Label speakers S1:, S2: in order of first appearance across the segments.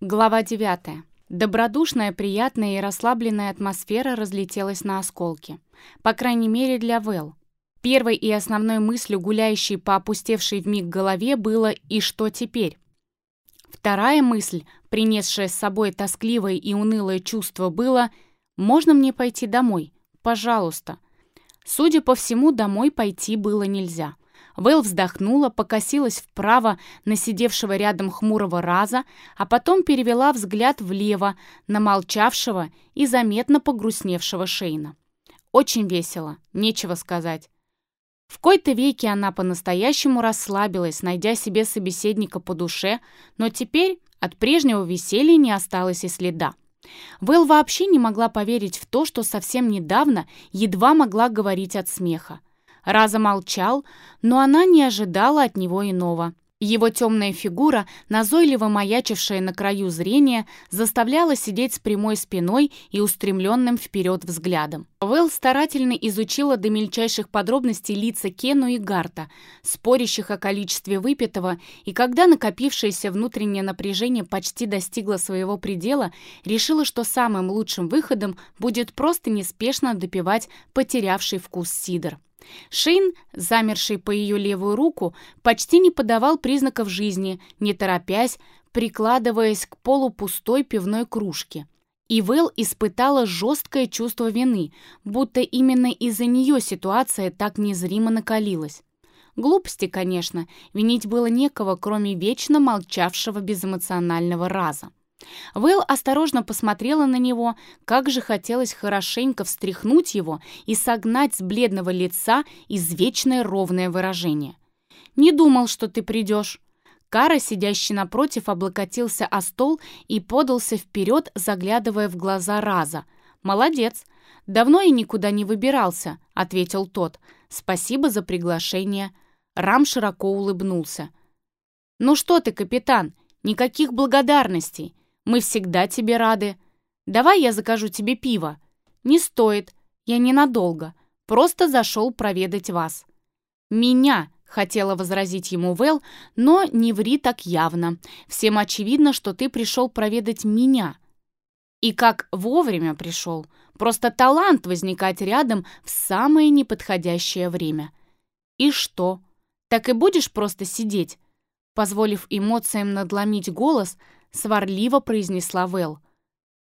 S1: Глава 9. Добродушная, приятная и расслабленная атмосфера разлетелась на осколки. По крайней мере, для Вэл. Первой и основной мыслью, гуляющей по опустевшей вмиг голове, было «и что теперь?». Вторая мысль, принесшая с собой тоскливое и унылое чувство, было «можно мне пойти домой? Пожалуйста». Судя по всему, домой пойти было нельзя. Вэл вздохнула, покосилась вправо на сидевшего рядом хмурого раза, а потом перевела взгляд влево на молчавшего и заметно погрустневшего Шейна. Очень весело, нечего сказать. В кои-то веки она по-настоящему расслабилась, найдя себе собеседника по душе, но теперь от прежнего веселья не осталось и следа. Вэл вообще не могла поверить в то, что совсем недавно едва могла говорить от смеха. Раза молчал, но она не ожидала от него иного. Его темная фигура, назойливо маячившая на краю зрения, заставляла сидеть с прямой спиной и устремленным вперед взглядом. Вэл старательно изучила до мельчайших подробностей лица Кену и Гарта, спорящих о количестве выпитого, и когда накопившееся внутреннее напряжение почти достигло своего предела, решила, что самым лучшим выходом будет просто неспешно допивать потерявший вкус сидр. Шейн, замерший по ее левую руку, почти не подавал признаков жизни, не торопясь, прикладываясь к полупустой пивной кружке. И Вэл испытала жесткое чувство вины, будто именно из-за нее ситуация так незримо накалилась. Глупости, конечно, винить было некого, кроме вечно молчавшего безэмоционального раза. Вэл осторожно посмотрела на него, как же хотелось хорошенько встряхнуть его и согнать с бледного лица извечное ровное выражение. «Не думал, что ты придешь». Кара, сидящий напротив, облокотился о стол и подался вперед, заглядывая в глаза Раза. «Молодец. Давно я никуда не выбирался», — ответил тот. «Спасибо за приглашение». Рам широко улыбнулся. «Ну что ты, капитан, никаких благодарностей. Мы всегда тебе рады. Давай я закажу тебе пиво. Не стоит. Я ненадолго. Просто зашел проведать вас. Меня, хотела возразить ему Вэл, но не ври так явно. Всем очевидно, что ты пришел проведать меня. И как вовремя пришел. Просто талант возникать рядом в самое неподходящее время. И что? Так и будешь просто сидеть? Позволив эмоциям надломить голос, сварливо произнесла Вэл.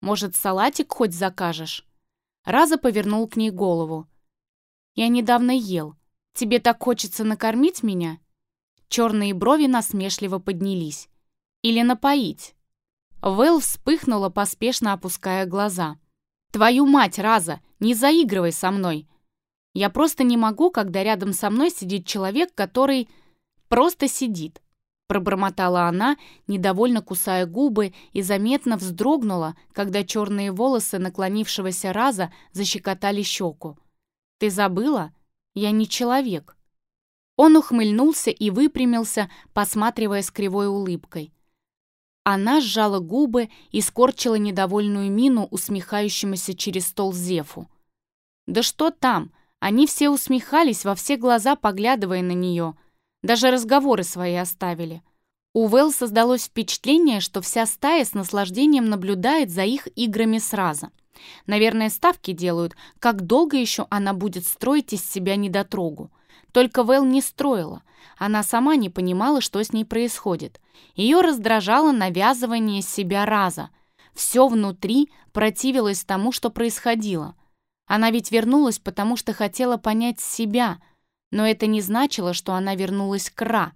S1: «Может, салатик хоть закажешь?» Раза повернул к ней голову. «Я недавно ел. Тебе так хочется накормить меня?» Черные брови насмешливо поднялись. «Или напоить?» Вэл вспыхнула, поспешно опуская глаза. «Твою мать, Раза, не заигрывай со мной! Я просто не могу, когда рядом со мной сидит человек, который просто сидит пробормотала она, недовольно кусая губы, и заметно вздрогнула, когда черные волосы наклонившегося раза защекотали щеку. «Ты забыла? Я не человек». Он ухмыльнулся и выпрямился, посматривая с кривой улыбкой. Она сжала губы и скорчила недовольную мину усмехающемуся через стол Зефу. «Да что там? Они все усмехались, во все глаза поглядывая на нее. Даже разговоры свои оставили. У Вэл создалось впечатление, что вся стая с наслаждением наблюдает за их играми сразу. Наверное, ставки делают, как долго еще она будет строить из себя недотрогу. Только Вэл не строила. Она сама не понимала, что с ней происходит. Ее раздражало навязывание себя раза. Все внутри противилось тому, что происходило. Она ведь вернулась, потому что хотела понять себя – но это не значило, что она вернулась к Ра.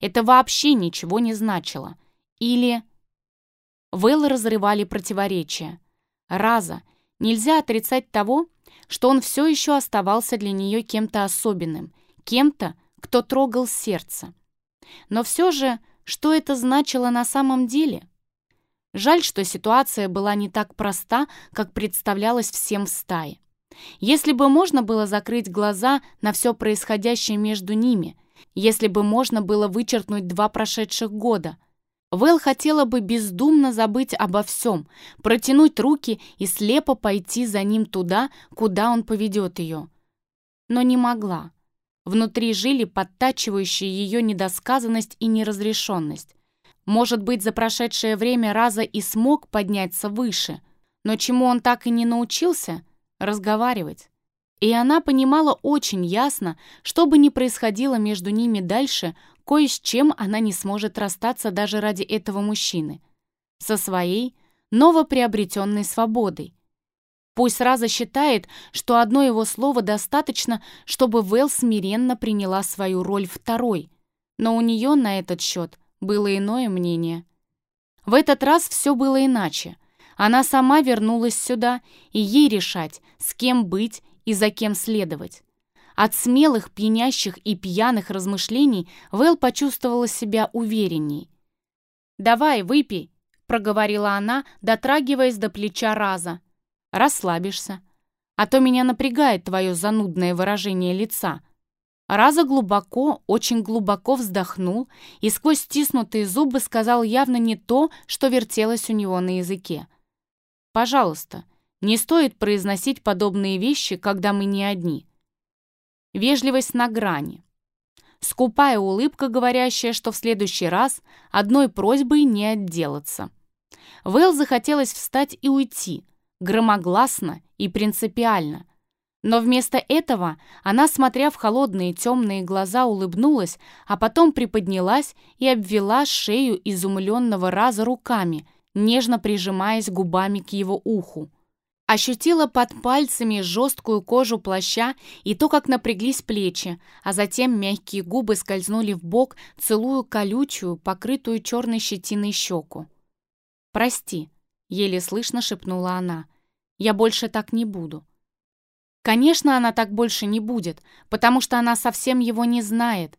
S1: Это вообще ничего не значило. Или... Вэл разрывали противоречия. Раза. Нельзя отрицать того, что он все еще оставался для нее кем-то особенным, кем-то, кто трогал сердце. Но все же, что это значило на самом деле? Жаль, что ситуация была не так проста, как представлялась всем в стае. Если бы можно было закрыть глаза на все происходящее между ними, если бы можно было вычеркнуть два прошедших года, Вэл хотела бы бездумно забыть обо всем, протянуть руки и слепо пойти за ним туда, куда он поведет ее. Но не могла. Внутри жили подтачивающие ее недосказанность и неразрешенность. Может быть, за прошедшее время Раза и смог подняться выше, но чему он так и не научился? Разговаривать. И она понимала очень ясно, что бы ни происходило между ними дальше, кое с чем она не сможет расстаться даже ради этого мужчины. Со своей новоприобретенной свободой. Пусть Раза считает, что одно его слово достаточно, чтобы Вэл смиренно приняла свою роль второй, но у нее на этот счет было иное мнение. В этот раз все было иначе. Она сама вернулась сюда, и ей решать, с кем быть и за кем следовать. От смелых, пьянящих и пьяных размышлений Вэл почувствовала себя уверенней. «Давай, выпей», — проговорила она, дотрагиваясь до плеча Раза. «Расслабишься. А то меня напрягает твое занудное выражение лица». Раза глубоко, очень глубоко вздохнул и сквозь стиснутые зубы сказал явно не то, что вертелось у него на языке. «Пожалуйста, не стоит произносить подобные вещи, когда мы не одни. Вежливость на грани. Скупая улыбка, говорящая, что в следующий раз одной просьбой не отделаться. Вэл захотелось встать и уйти, громогласно и принципиально. Но вместо этого она, смотря в холодные темные глаза, улыбнулась, а потом приподнялась и обвела шею изумленного раза руками, нежно прижимаясь губами к его уху. Ощутила под пальцами жесткую кожу плаща и то, как напряглись плечи, а затем мягкие губы скользнули в бок, целую колючую, покрытую черной щетиной щеку. «Прости», — еле слышно шепнула она, — «я больше так не буду». Конечно, она так больше не будет, потому что она совсем его не знает,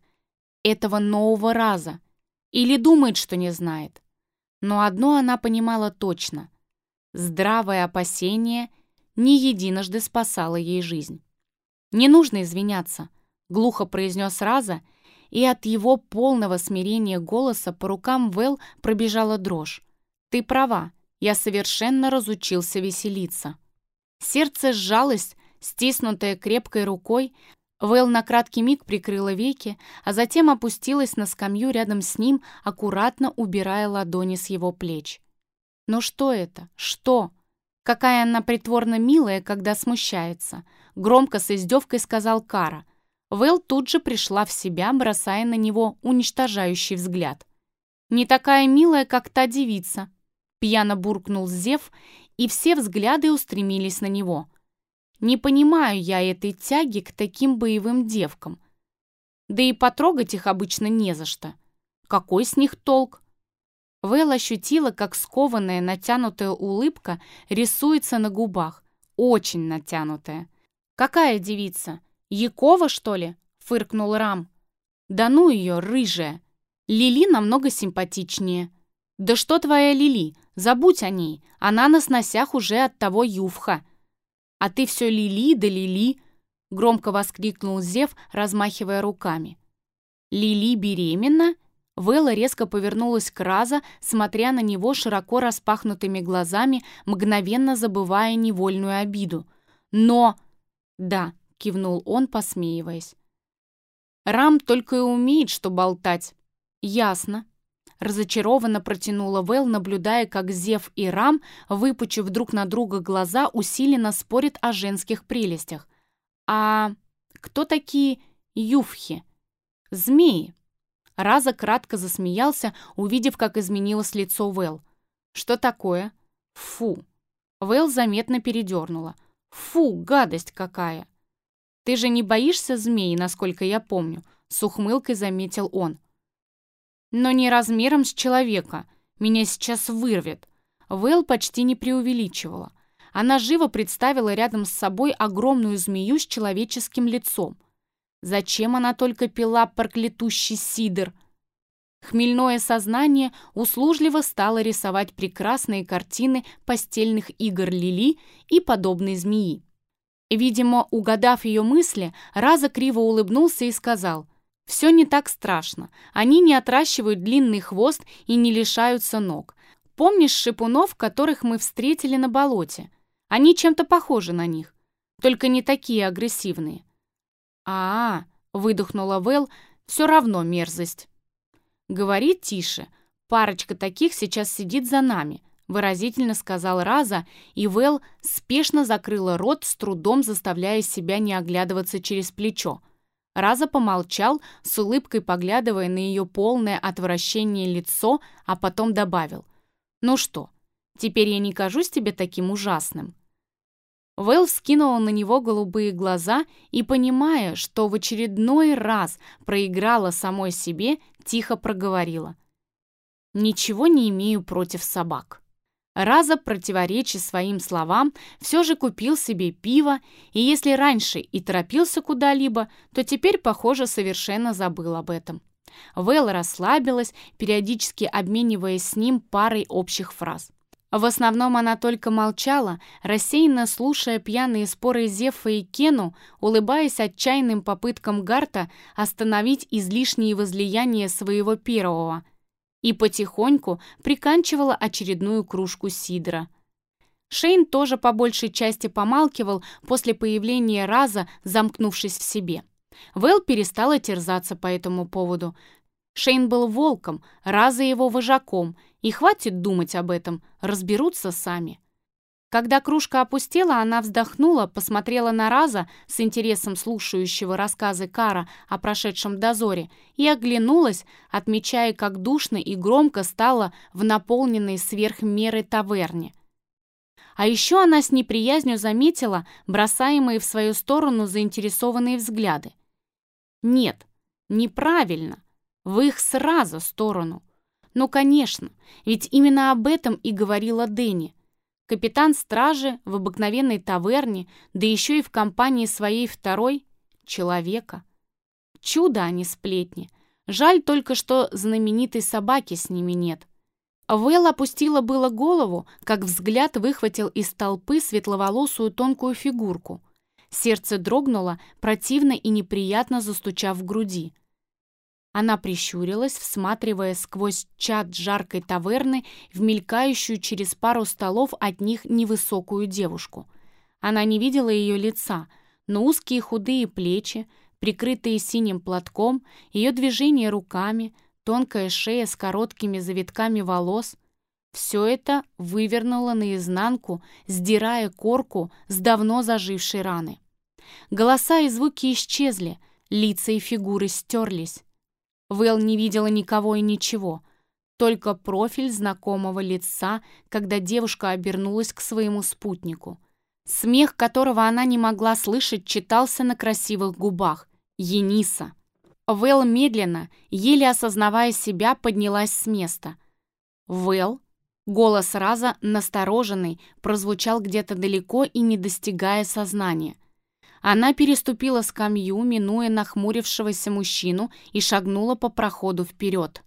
S1: этого нового раза, или думает, что не знает. Но одно она понимала точно — Здравое опасение не единожды спасало ей жизнь. «Не нужно извиняться», — глухо произнес Раза, и от его полного смирения голоса по рукам Вэл пробежала дрожь. «Ты права, я совершенно разучился веселиться». Сердце сжалось, стиснутое крепкой рукой, Вэл на краткий миг прикрыла веки, а затем опустилась на скамью рядом с ним, аккуратно убирая ладони с его плеч. Но что это? Что? Какая она притворно милая, когда смущается. Громко с издевкой сказал Кара. Вэл тут же пришла в себя, бросая на него уничтожающий взгляд. «Не такая милая, как та девица», — пьяно буркнул Зев, и все взгляды устремились на него. «Не понимаю я этой тяги к таким боевым девкам. Да и потрогать их обычно не за что. Какой с них толк? Вэл ощутила, как скованная, натянутая улыбка рисуется на губах. Очень натянутая. «Какая девица? Якова, что ли?» — фыркнул Рам. «Да ну ее, рыжая! Лили намного симпатичнее». «Да что твоя Лили? Забудь о ней. Она на сносях уже от того ювха». «А ты все Лили да Лили!» — громко воскликнул Зев, размахивая руками. «Лили беременна?» Вэлла резко повернулась к Раза, смотря на него широко распахнутыми глазами, мгновенно забывая невольную обиду. «Но...» «Да», — кивнул он, посмеиваясь. «Рам только и умеет, что болтать». «Ясно». Разочарованно протянула Вэл, наблюдая, как Зев и Рам, выпучив друг на друга глаза, усиленно спорят о женских прелестях. «А кто такие юфхи?» «Змеи», Раза кратко засмеялся, увидев, как изменилось лицо Вэл. «Что такое?» «Фу!» Вэл заметно передернула. «Фу, гадость какая!» «Ты же не боишься змей, насколько я помню», — с ухмылкой заметил он. «Но не размером с человека. Меня сейчас вырвет». Вэл почти не преувеличивала. Она живо представила рядом с собой огромную змею с человеческим лицом. Зачем она только пила проклятущий сидр? Хмельное сознание услужливо стало рисовать прекрасные картины постельных игр Лили и подобной змеи. Видимо, угадав ее мысли, Раза криво улыбнулся и сказал, «Все не так страшно. Они не отращивают длинный хвост и не лишаются ног. Помнишь шипунов, которых мы встретили на болоте? Они чем-то похожи на них, только не такие агрессивные а, -а, -а выдохнула Вэл, — «все равно мерзость». «Говори тише», «Парочка таких сейчас сидит за нами», — выразительно сказал Раза, и Вэл спешно закрыла рот, с трудом заставляя себя не оглядываться через плечо. Раза помолчал, с улыбкой поглядывая на ее полное отвращение лицо, а потом добавил. «Ну что, теперь я не кажусь тебе таким ужасным?» Вэл вскинула на него голубые глаза и, понимая, что в очередной раз проиграла самой себе, тихо проговорила. «Ничего не имею против собак». Раза, противоречия своим словам, все же купил себе пиво, и если раньше и торопился куда-либо, то теперь, похоже, совершенно забыл об этом. Вэл расслабилась, периодически обмениваясь с ним парой общих фраз. В основном она только молчала, рассеянно слушая пьяные споры Зефа и Кену, улыбаясь отчаянным попыткам Гарта остановить излишние возлияния своего первого – и потихоньку приканчивала очередную кружку сидра. Шейн тоже по большей части помалкивал после появления Раза, замкнувшись в себе. Вэл перестала терзаться по этому поводу. Шейн был волком, Раза его вожаком, и хватит думать об этом, разберутся сами. Когда кружка опустела, она вздохнула, посмотрела на Раза с интересом слушающего рассказы Кара о прошедшем дозоре и оглянулась, отмечая, как душно и громко стало в наполненной сверх таверне. А еще она с неприязнью заметила бросаемые в свою сторону заинтересованные взгляды. Нет, неправильно, в их сразу сторону. Ну, конечно, ведь именно об этом и говорила Дэнни. Капитан стражи в обыкновенной таверне, да еще и в компании своей второй человека. Чудо, а не сплетни. Жаль только, что знаменитой собаки с ними нет. Вэл опустила было голову, как взгляд выхватил из толпы светловолосую тонкую фигурку. Сердце дрогнуло, противно и неприятно застучав в груди. Она прищурилась, всматривая сквозь чат жаркой таверны в мелькающую через пару столов от них невысокую девушку. Она не видела ее лица, но узкие худые плечи, прикрытые синим платком, ее движения руками, тонкая шея с короткими завитками волос — все это вывернуло наизнанку, сдирая корку с давно зажившей раны. Голоса и звуки исчезли, лица и фигуры стерлись. Вэл не видела никого и ничего, только профиль знакомого лица, когда девушка обернулась к своему спутнику. Смех, которого она не могла слышать, читался на красивых губах. Ениса. Вэл медленно, еле осознавая себя, поднялась с места. «Вэл?» Голос Раза, настороженный, прозвучал где-то далеко и не достигая сознания – она переступила скамью, минуя нахмурившегося мужчину, и шагнула по проходу вперед.